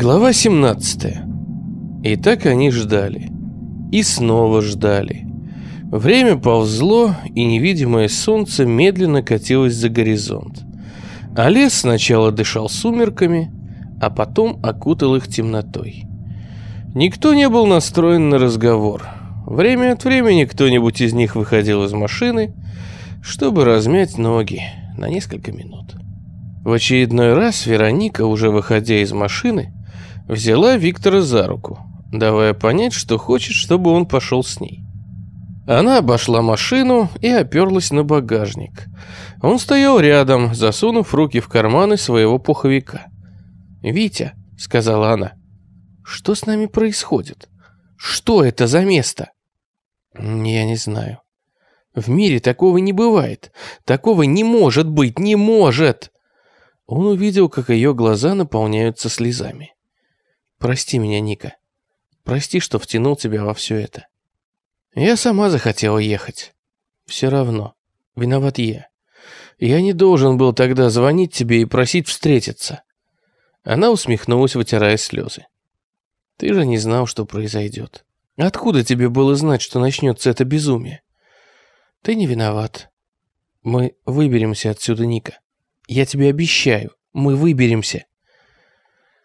Глава 17. И так они ждали. И снова ждали. Время ползло, и невидимое солнце медленно катилось за горизонт. А лес сначала дышал сумерками, а потом окутал их темнотой. Никто не был настроен на разговор. Время от времени кто-нибудь из них выходил из машины, чтобы размять ноги на несколько минут. В очередной раз Вероника, уже выходя из машины, взяла Виктора за руку, давая понять, что хочет, чтобы он пошел с ней. Она обошла машину и оперлась на багажник. Он стоял рядом, засунув руки в карманы своего пуховика. «Витя», — сказала она, — «что с нами происходит? Что это за место?» «Я не знаю. В мире такого не бывает. Такого не может быть, не может!» Он увидел, как ее глаза наполняются слезами. «Прости меня, Ника. Прости, что втянул тебя во все это. Я сама захотела ехать. Все равно. Виноват я. Я не должен был тогда звонить тебе и просить встретиться». Она усмехнулась, вытирая слезы. «Ты же не знал, что произойдет. Откуда тебе было знать, что начнется это безумие? Ты не виноват. Мы выберемся отсюда, Ника. Я тебе обещаю, мы выберемся.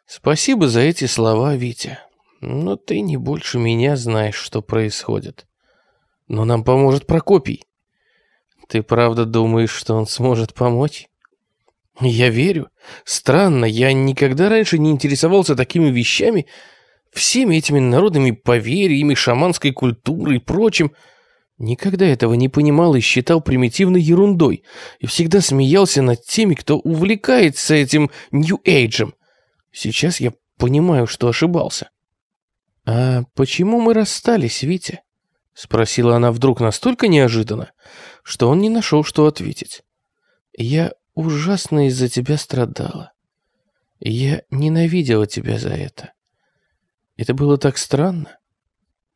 Спасибо за эти слова, Витя. Но ты не больше меня знаешь, что происходит. Но нам поможет Прокопий. Ты правда думаешь, что он сможет помочь? Я верю. Странно, я никогда раньше не интересовался такими вещами, всеми этими народными поверьями, шаманской культурой и прочим. Никогда этого не понимал и считал примитивной ерундой, и всегда смеялся над теми, кто увлекается этим нью-эйджем. Сейчас я понимаю, что ошибался. «А почему мы расстались, Витя?» — спросила она вдруг настолько неожиданно, что он не нашел, что ответить. «Я ужасно из-за тебя страдала. Я ненавидела тебя за это. Это было так странно.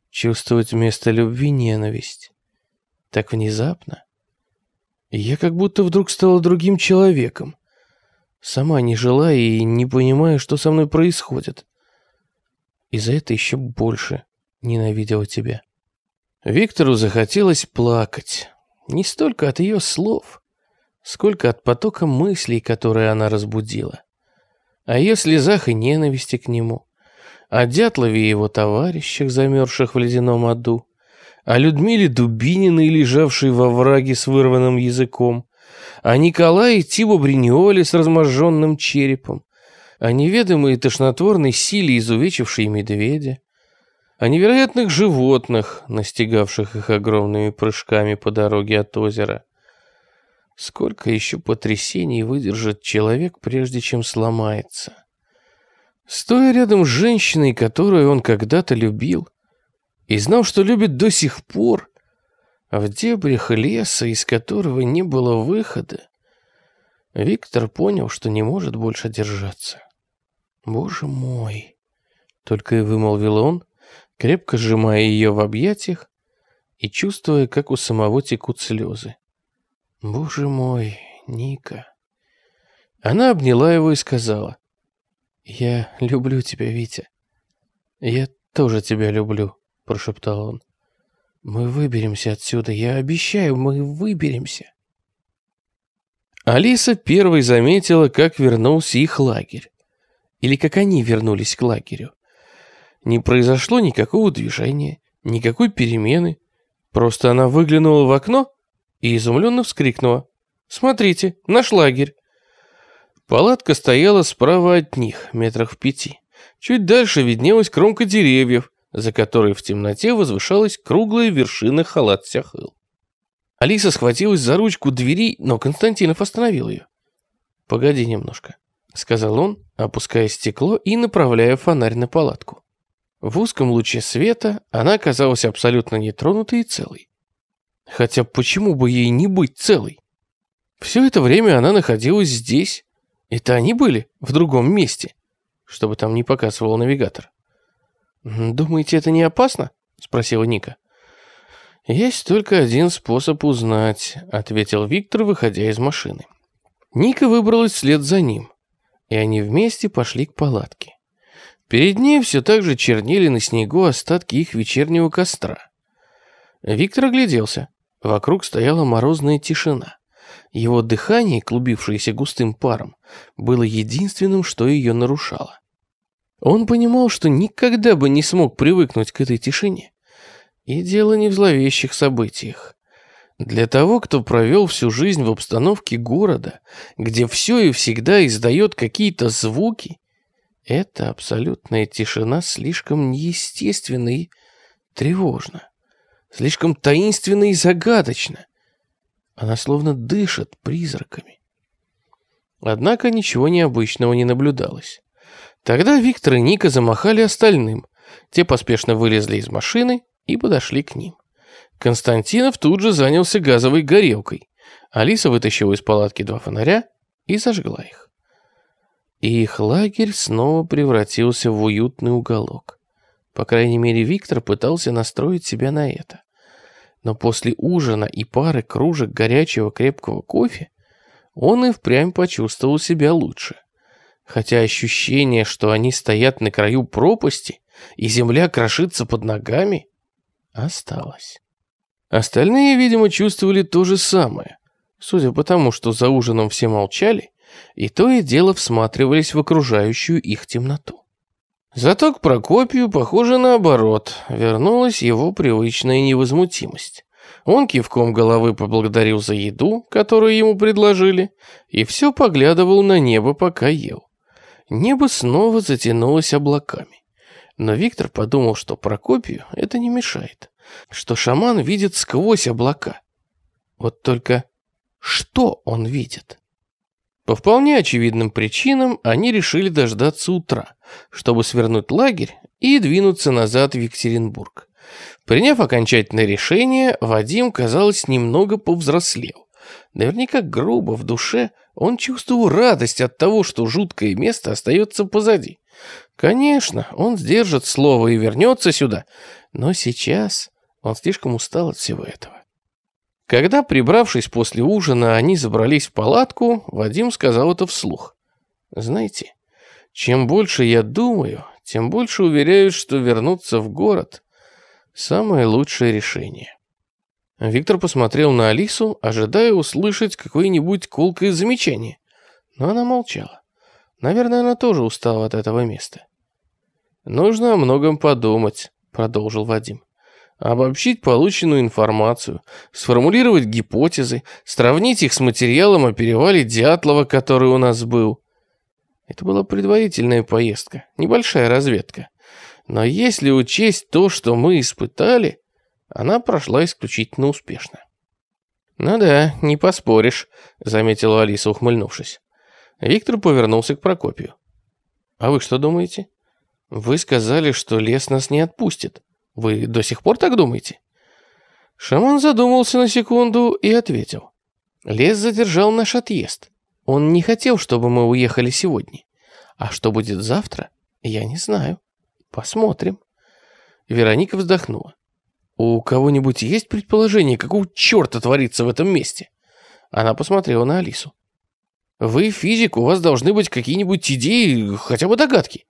Чувствовать вместо любви ненависть. Так внезапно. Я как будто вдруг стала другим человеком. Сама не жила и не понимая, что со мной происходит. И за это еще больше ненавидела тебя. Виктору захотелось плакать. Не столько от ее слов, сколько от потока мыслей, которые она разбудила. О ее слезах и ненависти к нему о Дятлове и его товарищах, замерзших в ледяном аду, о Людмиле Дубининой, лежавшей во враге с вырванным языком, о Николае Тибо Бриниоле с разможженным черепом, о неведомой тошнотворной силе изувечившей медведя, о невероятных животных, настигавших их огромными прыжками по дороге от озера. Сколько еще потрясений выдержит человек, прежде чем сломается? Стоя рядом с женщиной, которую он когда-то любил, и знал, что любит до сих пор, а в дебрях леса, из которого не было выхода, Виктор понял, что не может больше держаться. «Боже мой!» — только и вымолвил он, крепко сжимая ее в объятиях и чувствуя, как у самого текут слезы. «Боже мой, Ника!» Она обняла его и сказала, «Я люблю тебя, Витя. Я тоже тебя люблю», — прошептал он. «Мы выберемся отсюда, я обещаю, мы выберемся». Алиса первой заметила, как вернулся их лагерь. Или как они вернулись к лагерю. Не произошло никакого движения, никакой перемены. Просто она выглянула в окно и изумленно вскрикнула. «Смотрите, наш лагерь!» Палатка стояла справа от них, метрах в пяти. Чуть дальше виднелась кромка деревьев, за которой в темноте возвышалась круглая вершина халат Сяхыл. Алиса схватилась за ручку двери, но Константинов остановил ее. «Погоди немножко», — сказал он, опуская стекло и направляя фонарь на палатку. В узком луче света она оказалась абсолютно нетронутой и целой. Хотя почему бы ей не быть целой? Все это время она находилась здесь, это они были в другом месте, чтобы там не показывал навигатор. «Думаете, это не опасно?» — спросила Ника. «Есть только один способ узнать», — ответил Виктор, выходя из машины. Ника выбралась вслед за ним, и они вместе пошли к палатке. Перед ней все так же чернели на снегу остатки их вечернего костра. Виктор огляделся. Вокруг стояла морозная тишина. Его дыхание, клубившееся густым паром, было единственным, что ее нарушало. Он понимал, что никогда бы не смог привыкнуть к этой тишине. И дело не в зловещих событиях. Для того, кто провел всю жизнь в обстановке города, где все и всегда издает какие-то звуки, эта абсолютная тишина слишком неестественна и тревожна, слишком таинственна и загадочна. Она словно дышит призраками. Однако ничего необычного не наблюдалось. Тогда Виктор и Ника замахали остальным. Те поспешно вылезли из машины и подошли к ним. Константинов тут же занялся газовой горелкой. Алиса вытащила из палатки два фонаря и зажгла их. И их лагерь снова превратился в уютный уголок. По крайней мере, Виктор пытался настроить себя на это. Но после ужина и пары кружек горячего крепкого кофе он и впрямь почувствовал себя лучше. Хотя ощущение, что они стоят на краю пропасти и земля крошится под ногами, осталось. Остальные, видимо, чувствовали то же самое. Судя по тому, что за ужином все молчали, и то и дело всматривались в окружающую их темноту. Зато к Прокопию, похоже, наоборот, вернулась его привычная невозмутимость. Он кивком головы поблагодарил за еду, которую ему предложили, и все поглядывал на небо, пока ел. Небо снова затянулось облаками. Но Виктор подумал, что Прокопию это не мешает что шаман видит сквозь облака. Вот только что он видит? По вполне очевидным причинам они решили дождаться утра, чтобы свернуть лагерь и двинуться назад в Екатеринбург. Приняв окончательное решение, Вадим, казалось, немного повзрослел. Наверняка грубо в душе он чувствовал радость от того, что жуткое место остается позади. Конечно, он сдержит слово и вернется сюда, но сейчас он слишком устал от всего этого. Когда, прибравшись после ужина, они забрались в палатку, Вадим сказал это вслух. «Знаете, чем больше я думаю, тем больше уверяюсь, что вернуться в город – самое лучшее решение». Виктор посмотрел на Алису, ожидая услышать какое-нибудь колкое замечание. Но она молчала. Наверное, она тоже устала от этого места. «Нужно о многом подумать», – продолжил Вадим обобщить полученную информацию, сформулировать гипотезы, сравнить их с материалом о перевале Дятлова, который у нас был. Это была предварительная поездка, небольшая разведка. Но если учесть то, что мы испытали, она прошла исключительно успешно. «Ну да, не поспоришь», — заметила Алиса, ухмыльнувшись. Виктор повернулся к Прокопию. «А вы что думаете? Вы сказали, что лес нас не отпустит. Вы до сих пор так думаете?» Шаман задумался на секунду и ответил. «Лес задержал наш отъезд. Он не хотел, чтобы мы уехали сегодня. А что будет завтра, я не знаю. Посмотрим». Вероника вздохнула. «У кого-нибудь есть предположение, какого черта творится в этом месте?» Она посмотрела на Алису. «Вы физик, у вас должны быть какие-нибудь идеи, хотя бы догадки».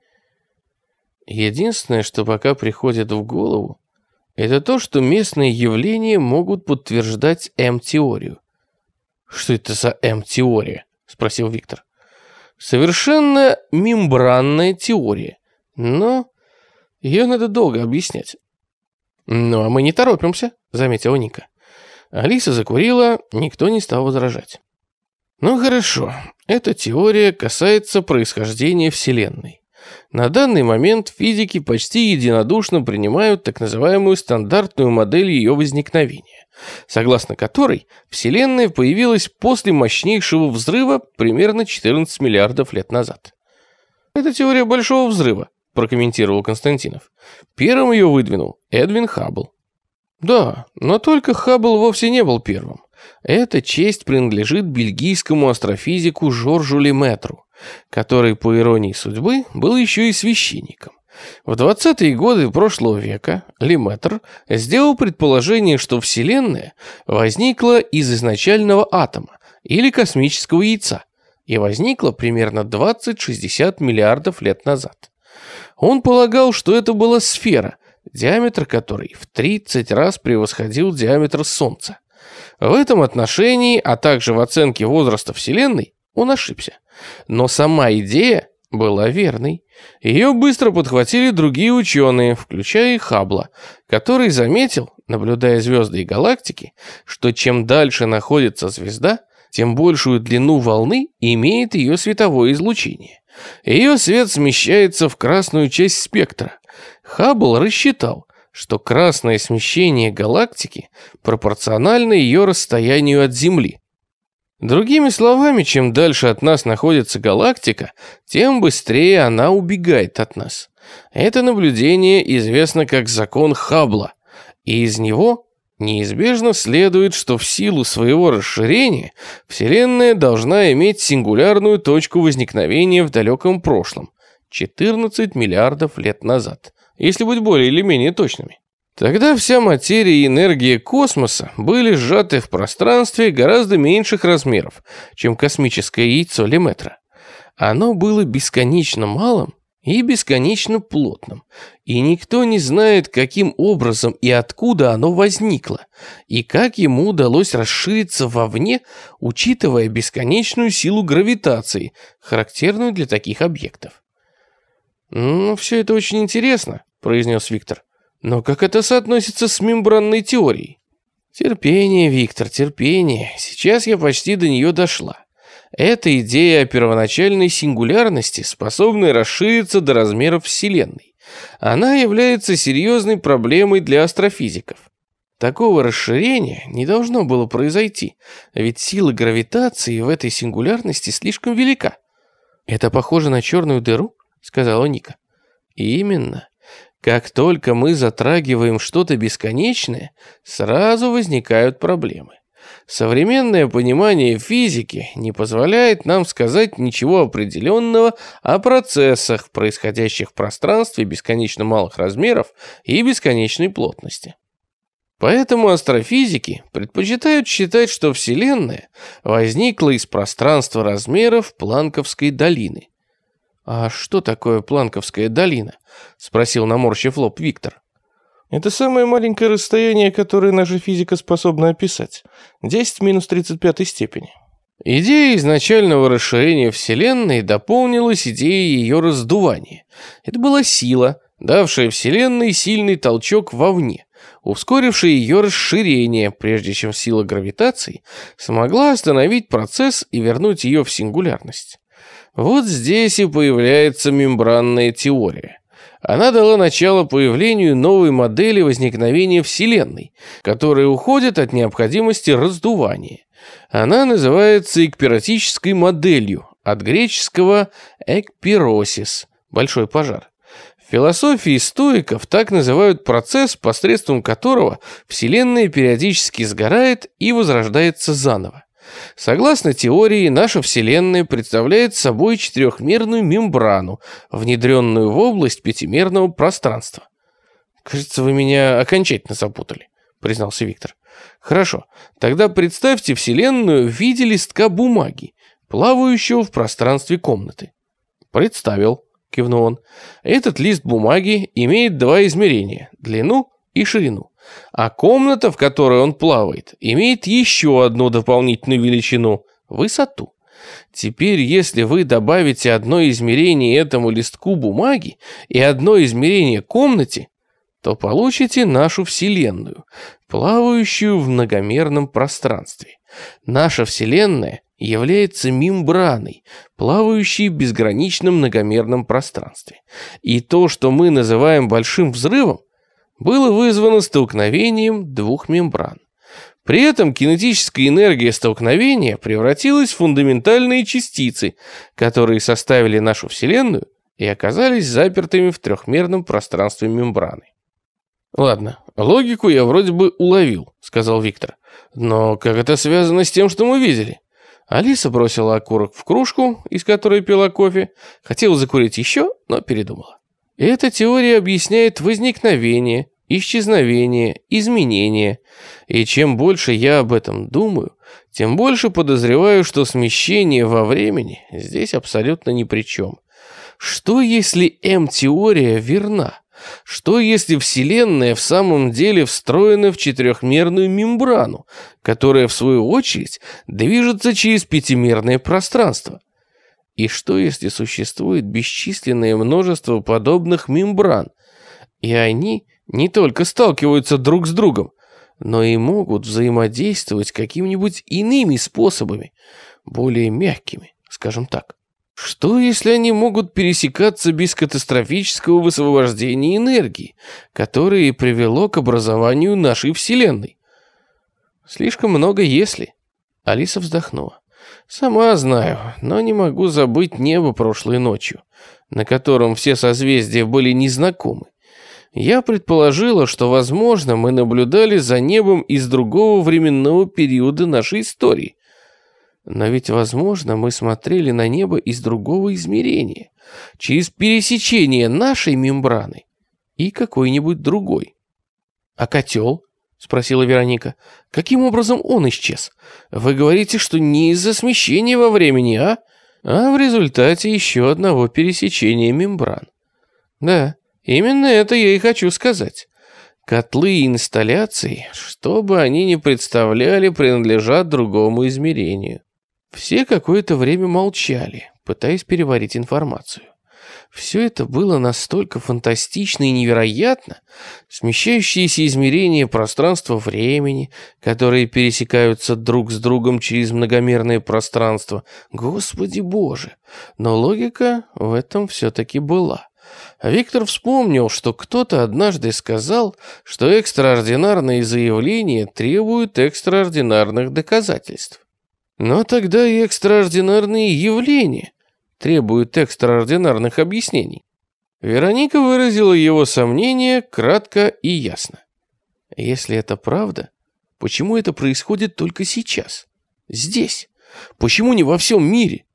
Единственное, что пока приходит в голову, это то, что местные явления могут подтверждать М-теорию. «Что это за М-теория?» – спросил Виктор. «Совершенно мембранная теория, но ее надо долго объяснять». «Ну, а мы не торопимся», – заметила Ника. Алиса закурила, никто не стал возражать. «Ну хорошо, эта теория касается происхождения Вселенной. На данный момент физики почти единодушно принимают так называемую стандартную модель ее возникновения, согласно которой Вселенная появилась после мощнейшего взрыва примерно 14 миллиардов лет назад. «Это теория Большого взрыва», – прокомментировал Константинов. Первым ее выдвинул Эдвин Хаббл. Да, но только Хаббл вовсе не был первым. Эта честь принадлежит бельгийскому астрофизику Жоржу Леметру, который, по иронии судьбы, был еще и священником. В 20-е годы прошлого века Леметр сделал предположение, что Вселенная возникла из изначального атома или космического яйца и возникла примерно 20-60 миллиардов лет назад. Он полагал, что это была сфера, диаметр которой в 30 раз превосходил диаметр Солнца. В этом отношении, а также в оценке возраста Вселенной, он ошибся. Но сама идея была верной. Ее быстро подхватили другие ученые, включая и Хаббла, который заметил, наблюдая звезды и галактики, что чем дальше находится звезда, тем большую длину волны имеет ее световое излучение. Ее свет смещается в красную часть спектра. Хаббл рассчитал, что красное смещение галактики пропорционально ее расстоянию от Земли. Другими словами, чем дальше от нас находится галактика, тем быстрее она убегает от нас. Это наблюдение известно как закон Хаббла, и из него неизбежно следует, что в силу своего расширения Вселенная должна иметь сингулярную точку возникновения в далеком прошлом, 14 миллиардов лет назад если быть более или менее точными. Тогда вся материя и энергия космоса были сжаты в пространстве гораздо меньших размеров, чем космическое яйцо Леметра. Оно было бесконечно малым и бесконечно плотным, и никто не знает, каким образом и откуда оно возникло, и как ему удалось расшириться вовне, учитывая бесконечную силу гравитации, характерную для таких объектов. Ну, все это очень интересно, произнес Виктор. Но как это соотносится с мембранной теорией? Терпение, Виктор, терпение. Сейчас я почти до нее дошла. Это идея о первоначальной сингулярности, способной расшириться до размеров Вселенной. Она является серьезной проблемой для астрофизиков. Такого расширения не должно было произойти, ведь сила гравитации в этой сингулярности слишком велика. «Это похоже на черную дыру?» — сказала Ника. «Именно. Как только мы затрагиваем что-то бесконечное, сразу возникают проблемы. Современное понимание физики не позволяет нам сказать ничего определенного о процессах, происходящих в пространстве бесконечно малых размеров и бесконечной плотности. Поэтому астрофизики предпочитают считать, что Вселенная возникла из пространства размеров Планковской долины, «А что такое Планковская долина?» — спросил наморщив лоб Виктор. «Это самое маленькое расстояние, которое наша физика способна описать. 10 минус 35 степени». Идея изначального расширения Вселенной дополнилась идеей ее раздувания. Это была сила, давшая Вселенной сильный толчок вовне, ускорившая ее расширение, прежде чем сила гравитации смогла остановить процесс и вернуть ее в сингулярность. Вот здесь и появляется мембранная теория. Она дала начало появлению новой модели возникновения Вселенной, которая уходит от необходимости раздувания. Она называется экпиротической моделью, от греческого «экпиросис» – большой пожар. В философии стоиков так называют процесс, посредством которого Вселенная периодически сгорает и возрождается заново. Согласно теории, наша Вселенная представляет собой четырехмерную мембрану, внедренную в область пятимерного пространства. «Кажется, вы меня окончательно запутали», — признался Виктор. «Хорошо, тогда представьте Вселенную в виде листка бумаги, плавающего в пространстве комнаты». «Представил», — кивнул он. «Этот лист бумаги имеет два измерения — длину и ширину. А комната, в которой он плавает, имеет еще одну дополнительную величину – высоту. Теперь, если вы добавите одно измерение этому листку бумаги и одно измерение комнате, то получите нашу Вселенную, плавающую в многомерном пространстве. Наша Вселенная является мембраной, плавающей в безграничном многомерном пространстве. И то, что мы называем большим взрывом, было вызвано столкновением двух мембран. При этом кинетическая энергия столкновения превратилась в фундаментальные частицы, которые составили нашу Вселенную и оказались запертыми в трехмерном пространстве мембраны. «Ладно, логику я вроде бы уловил», — сказал Виктор. «Но как это связано с тем, что мы видели?» Алиса бросила окурок в кружку, из которой пила кофе, хотела закурить еще, но передумала. Эта теория объясняет возникновение, исчезновение, изменение. И чем больше я об этом думаю, тем больше подозреваю, что смещение во времени здесь абсолютно ни при чем. Что если М-теория верна? Что если Вселенная в самом деле встроена в четырехмерную мембрану, которая, в свою очередь, движется через пятимерное пространство? И что если существует бесчисленное множество подобных мембран, и они не только сталкиваются друг с другом, но и могут взаимодействовать какими-нибудь иными способами, более мягкими, скажем так? Что, если они могут пересекаться без катастрофического высвобождения энергии, которое привело к образованию нашей Вселенной? Слишком много «если». Алиса вздохнула. Сама знаю, но не могу забыть небо прошлой ночью, на котором все созвездия были незнакомы. Я предположила, что, возможно, мы наблюдали за небом из другого временного периода нашей истории, но ведь, возможно, мы смотрели на небо из другого измерения, через пересечение нашей мембраны и какой-нибудь другой. А котел? Спросила Вероника. Каким образом он исчез? Вы говорите, что не из-за смещения во времени, а? А в результате еще одного пересечения мембран. Да, именно это я и хочу сказать. Котлы и инсталляции, что бы они ни представляли, принадлежат другому измерению. Все какое-то время молчали, пытаясь переварить информацию. Все это было настолько фантастично и невероятно, смещающиеся измерения пространства-времени, которые пересекаются друг с другом через многомерное пространство. Господи боже! Но логика в этом все-таки была. Виктор вспомнил, что кто-то однажды сказал, что экстраординарные заявления требуют экстраординарных доказательств. Но тогда и экстраординарные явления требуют экстраординарных объяснений. Вероника выразила его сомнение кратко и ясно. Если это правда, почему это происходит только сейчас? Здесь? Почему не во всем мире?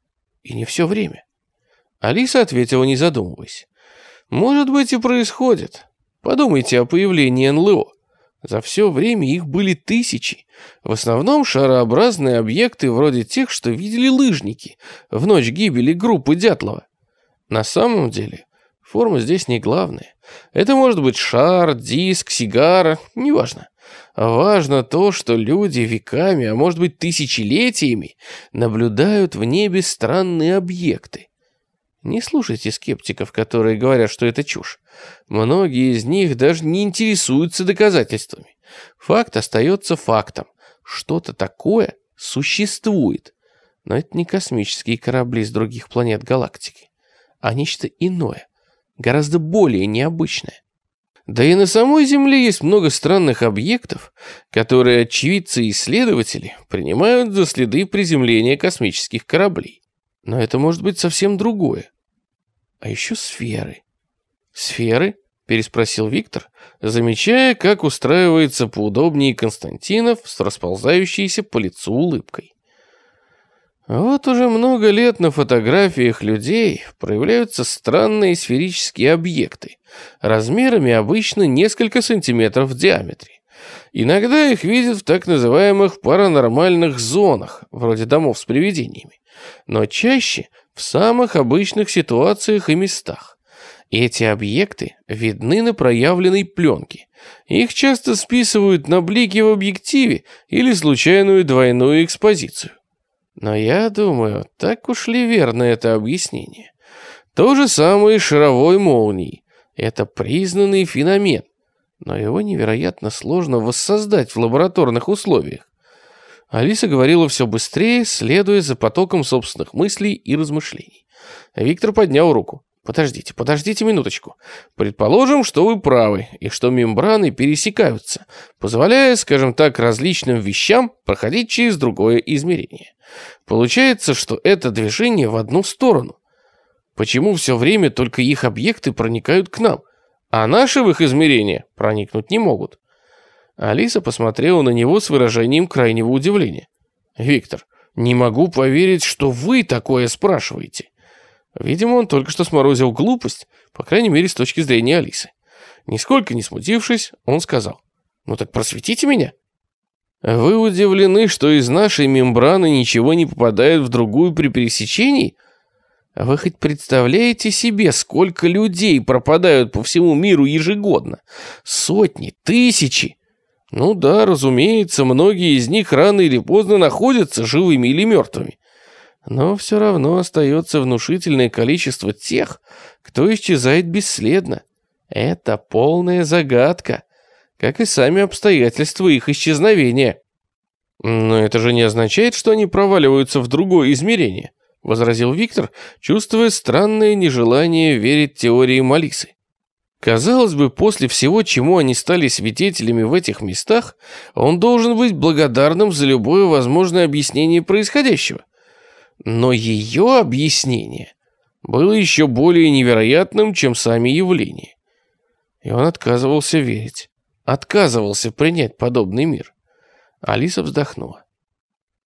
И не все время? Алиса ответила, не задумываясь. Может быть и происходит. Подумайте о появлении НЛО. За все время их были тысячи. В основном шарообразные объекты вроде тех, что видели лыжники в ночь гибели группы Дятлова. На самом деле, форма здесь не главная. Это может быть шар, диск, сигара, неважно. Важно то, что люди веками, а может быть тысячелетиями, наблюдают в небе странные объекты. Не слушайте скептиков, которые говорят, что это чушь. Многие из них даже не интересуются доказательствами. Факт остается фактом. Что-то такое существует. Но это не космические корабли с других планет галактики, а нечто иное, гораздо более необычное. Да и на самой Земле есть много странных объектов, которые очевидцы и исследователи принимают за следы приземления космических кораблей. Но это может быть совсем другое. А еще сферы. Сферы? Переспросил Виктор, замечая, как устраивается поудобнее Константинов с расползающейся по лицу улыбкой. Вот уже много лет на фотографиях людей проявляются странные сферические объекты, размерами обычно несколько сантиметров в диаметре. Иногда их видят в так называемых паранормальных зонах, вроде домов с привидениями, но чаще в самых обычных ситуациях и местах. Эти объекты видны на проявленной пленке. Их часто списывают на блики в объективе или случайную двойную экспозицию. Но я думаю, так уж ли верно это объяснение. То же самое и шаровой молнией. Это признанный феномен, но его невероятно сложно воссоздать в лабораторных условиях. Алиса говорила все быстрее, следуя за потоком собственных мыслей и размышлений. Виктор поднял руку. Подождите, подождите минуточку. Предположим, что вы правы, и что мембраны пересекаются, позволяя, скажем так, различным вещам проходить через другое измерение. Получается, что это движение в одну сторону. Почему все время только их объекты проникают к нам, а наши в их измерение проникнуть не могут? Алиса посмотрела на него с выражением крайнего удивления. «Виктор, не могу поверить, что вы такое спрашиваете». Видимо, он только что сморозил глупость, по крайней мере, с точки зрения Алисы. Нисколько не смутившись, он сказал, «Ну так просветите меня». «Вы удивлены, что из нашей мембраны ничего не попадает в другую при пересечении?» Вы хоть представляете себе, сколько людей пропадают по всему миру ежегодно? Сотни, тысячи. Ну да, разумеется, многие из них рано или поздно находятся живыми или мертвыми. Но все равно остается внушительное количество тех, кто исчезает бесследно. Это полная загадка, как и сами обстоятельства их исчезновения. Но это же не означает, что они проваливаются в другое измерение, возразил Виктор, чувствуя странное нежелание верить теории Малисы. Казалось бы, после всего, чему они стали свидетелями в этих местах, он должен быть благодарным за любое возможное объяснение происходящего. Но ее объяснение было еще более невероятным, чем сами явления. И он отказывался верить, отказывался принять подобный мир. Алиса вздохнула.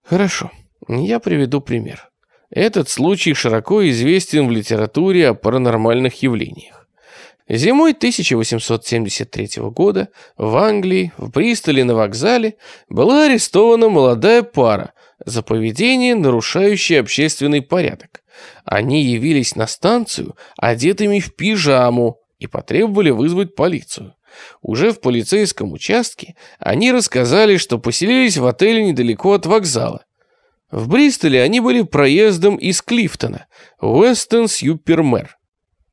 «Хорошо, я приведу пример. Этот случай широко известен в литературе о паранормальных явлениях. Зимой 1873 года в Англии, в Бристоле на вокзале, была арестована молодая пара за поведение, нарушающее общественный порядок. Они явились на станцию одетыми в пижаму и потребовали вызвать полицию. Уже в полицейском участке они рассказали, что поселились в отеле недалеко от вокзала. В Бристоле они были проездом из Клифтона, Уэстон-Сьюпермэр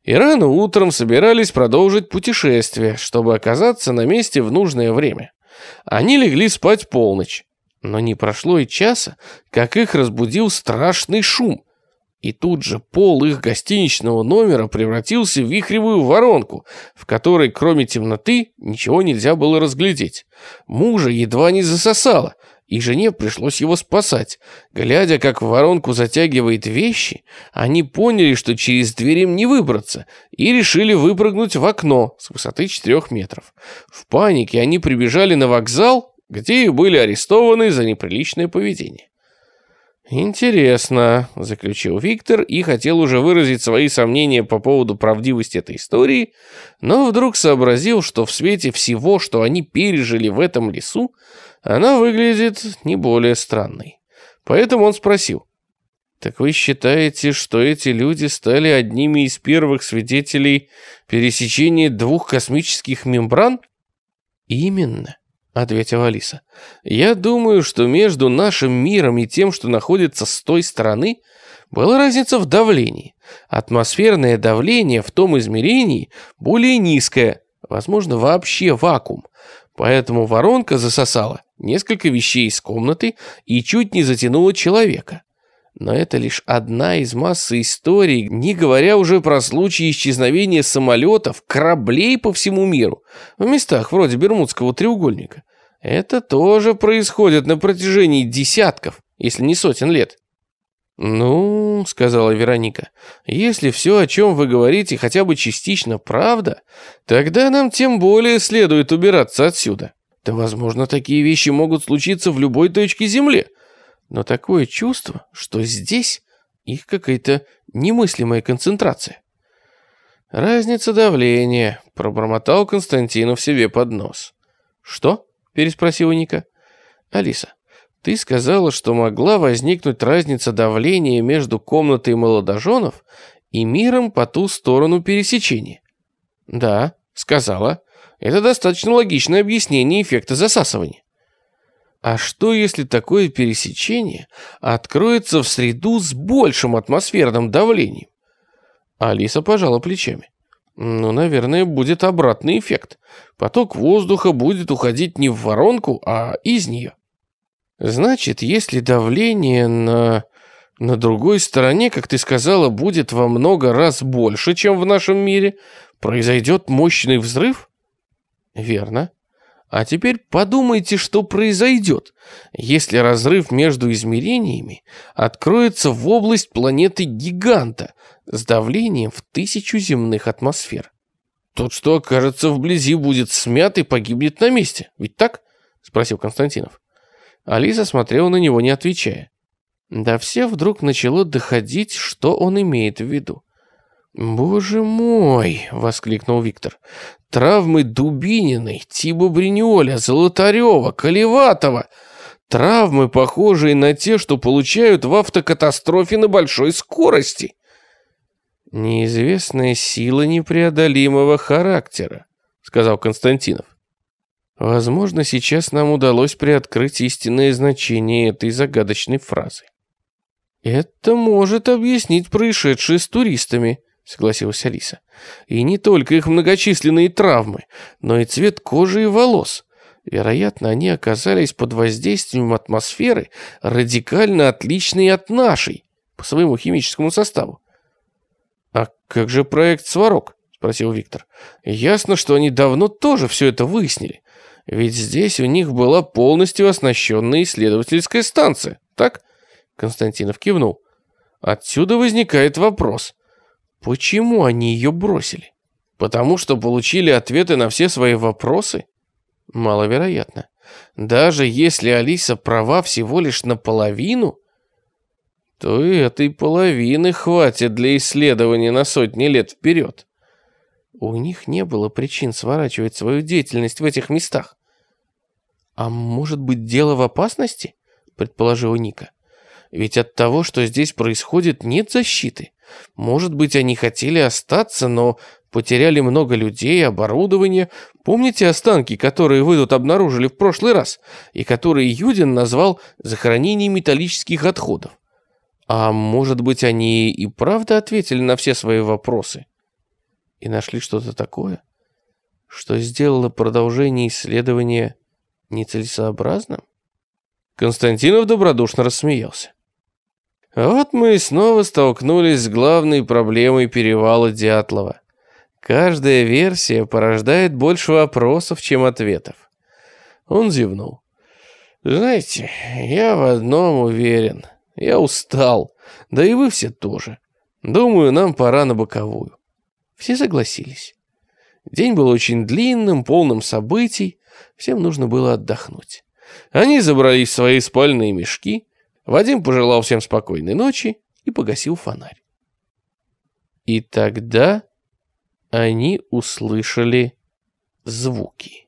и рано утром собирались продолжить путешествие, чтобы оказаться на месте в нужное время. Они легли спать полночь, но не прошло и часа, как их разбудил страшный шум. И тут же пол их гостиничного номера превратился в вихревую воронку, в которой кроме темноты ничего нельзя было разглядеть. Мужа едва не засосало, и жене пришлось его спасать. Глядя, как воронку затягивает вещи, они поняли, что через дверь им не выбраться, и решили выпрыгнуть в окно с высоты 4 метров. В панике они прибежали на вокзал, где и были арестованы за неприличное поведение. «Интересно», — заключил Виктор и хотел уже выразить свои сомнения по поводу правдивости этой истории, но вдруг сообразил, что в свете всего, что они пережили в этом лесу, она выглядит не более странной. Поэтому он спросил, «Так вы считаете, что эти люди стали одними из первых свидетелей пересечения двух космических мембран?» «Именно», — ответила Алиса. «Я думаю, что между нашим миром и тем, что находится с той стороны, была разница в давлении. Атмосферное давление в том измерении более низкое, возможно, вообще вакуум, Поэтому воронка засосала несколько вещей из комнаты и чуть не затянула человека. Но это лишь одна из массы историй, не говоря уже про случаи исчезновения самолетов, кораблей по всему миру, в местах вроде Бермудского треугольника. Это тоже происходит на протяжении десятков, если не сотен лет. «Ну, — сказала Вероника, — если все, о чем вы говорите, хотя бы частично правда, тогда нам тем более следует убираться отсюда. Да, возможно, такие вещи могут случиться в любой точке Земли. Но такое чувство, что здесь их какая-то немыслимая концентрация». «Разница давления», — пробормотал Константинов себе под нос. «Что?» — переспросила Ника. «Алиса, ты сказала, что могла возникнуть разница давления между комнатой молодоженов и миром по ту сторону пересечения. Да, сказала. Это достаточно логичное объяснение эффекта засасывания. А что, если такое пересечение откроется в среду с большим атмосферным давлением? Алиса пожала плечами. Ну, наверное, будет обратный эффект. Поток воздуха будет уходить не в воронку, а из нее. Значит, если давление на... на другой стороне, как ты сказала, будет во много раз больше, чем в нашем мире, произойдет мощный взрыв? Верно. А теперь подумайте, что произойдет, если разрыв между измерениями откроется в область планеты-гиганта с давлением в тысячу земных атмосфер. Тот, что окажется вблизи, будет смят и погибнет на месте. Ведь так? Спросил Константинов. Алиса смотрела на него, не отвечая. Да все вдруг начало доходить, что он имеет в виду. «Боже мой!» — воскликнул Виктор. «Травмы Дубининой, Тиба Бриниоля, Золотарева, Колеватова. Травмы, похожие на те, что получают в автокатастрофе на большой скорости». «Неизвестная сила непреодолимого характера», — сказал Константинов. «Возможно, сейчас нам удалось приоткрыть истинное значение этой загадочной фразы». «Это может объяснить происшедшее с туристами», — согласилась Алиса. «И не только их многочисленные травмы, но и цвет кожи и волос. Вероятно, они оказались под воздействием атмосферы, радикально отличной от нашей, по своему химическому составу. «А как же проект «Сварог»?» — спросил Виктор. «Ясно, что они давно тоже все это выяснили. Ведь здесь у них была полностью оснащенная исследовательская станция, так?» Константинов кивнул. «Отсюда возникает вопрос. Почему они ее бросили? Потому что получили ответы на все свои вопросы? Маловероятно. Даже если Алиса права всего лишь наполовину, то и этой половины хватит для исследования на сотни лет вперед. У них не было причин сворачивать свою деятельность в этих местах. А может быть дело в опасности? Предположила Ника. Ведь от того, что здесь происходит, нет защиты. Может быть, они хотели остаться, но потеряли много людей, оборудования. Помните останки, которые вы тут обнаружили в прошлый раз, и которые Юдин назвал захоронением металлических отходов? А может быть, они и правда ответили на все свои вопросы? И нашли что-то такое, что сделало продолжение исследования нецелесообразным? Константинов добродушно рассмеялся. Вот мы и снова столкнулись с главной проблемой перевала Дятлова. Каждая версия порождает больше вопросов, чем ответов. Он зевнул. Знаете, я в одном уверен — я устал. Да и вы все тоже. Думаю, нам пора на боковую. Все согласились. День был очень длинным, полным событий. Всем нужно было отдохнуть. Они забрались в свои спальные мешки. Вадим пожелал всем спокойной ночи и погасил фонарь. И тогда они услышали звуки.